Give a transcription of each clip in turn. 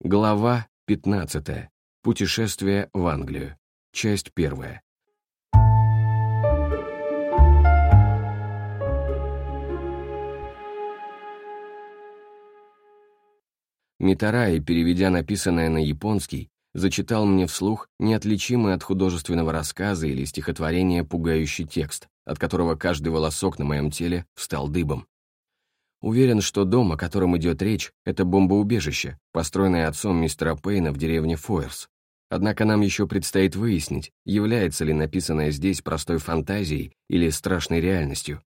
Глава 15. Путешествие в Англию. Часть первая. Митараи, переведя написанное на японский, зачитал мне вслух неотличимый от художественного рассказа или стихотворения пугающий текст, от которого каждый волосок на моем теле встал дыбом. Уверен, что дом, о котором идет речь, это бомбоубежище, построенное отцом мистера Пейна в деревне Фойерс. Однако нам еще предстоит выяснить, является ли написанное здесь простой фантазией или страшной реальностью.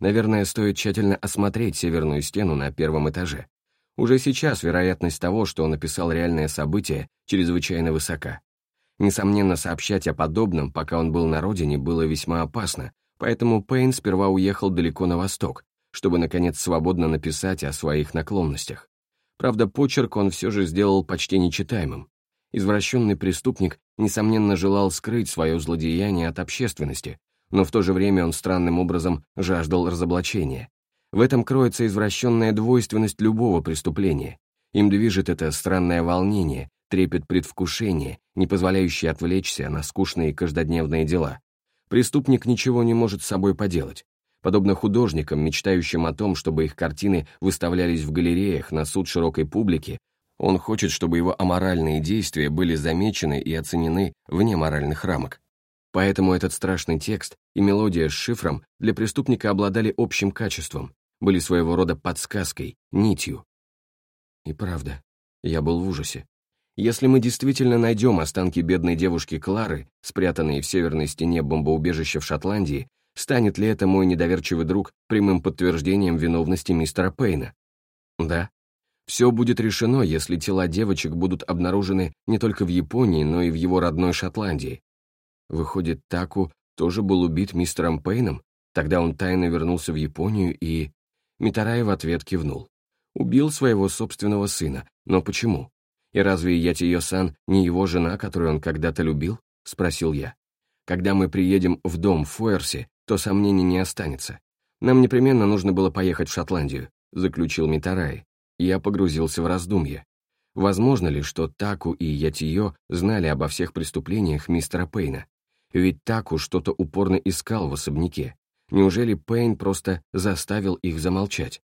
Наверное, стоит тщательно осмотреть северную стену на первом этаже. Уже сейчас вероятность того, что он описал реальное событие, чрезвычайно высока. Несомненно, сообщать о подобном, пока он был на родине, было весьма опасно, поэтому Пейн сперва уехал далеко на восток, чтобы, наконец, свободно написать о своих наклонностях. Правда, почерк он все же сделал почти нечитаемым. Извращенный преступник, несомненно, желал скрыть свое злодеяние от общественности, но в то же время он странным образом жаждал разоблачения. В этом кроется извращенная двойственность любого преступления. Им движет это странное волнение, трепет предвкушения, не позволяющий отвлечься на скучные каждодневные дела. Преступник ничего не может с собой поделать. Подобно художникам, мечтающим о том, чтобы их картины выставлялись в галереях на суд широкой публики, он хочет, чтобы его аморальные действия были замечены и оценены вне моральных рамок. Поэтому этот страшный текст и мелодия с шифром для преступника обладали общим качеством, были своего рода подсказкой, нитью. И правда, я был в ужасе. Если мы действительно найдем останки бедной девушки Клары, спрятанные в северной стене бомбоубежища в Шотландии, станет ли это мой недоверчивый друг прямым подтверждением виновности мистера Пейна? Да. Все будет решено, если тела девочек будут обнаружены не только в Японии, но и в его родной Шотландии. Выходит, Таку тоже был убит мистером Пейном? Тогда он тайно вернулся в Японию и... Митарай в ответ кивнул. Убил своего собственного сына. Но почему? И разве Ятиё-сан не его жена, которую он когда-то любил? Спросил я. Когда мы приедем в дом в Фуэрсе, то сомнений не останется. Нам непременно нужно было поехать в Шотландию, заключил Митарай. Я погрузился в раздумье. Возможно ли, что Таку и Ятиё знали обо всех преступлениях мистера Пейна? Ведь Таку что-то упорно искал в особняке. Неужели Пейн просто заставил их замолчать?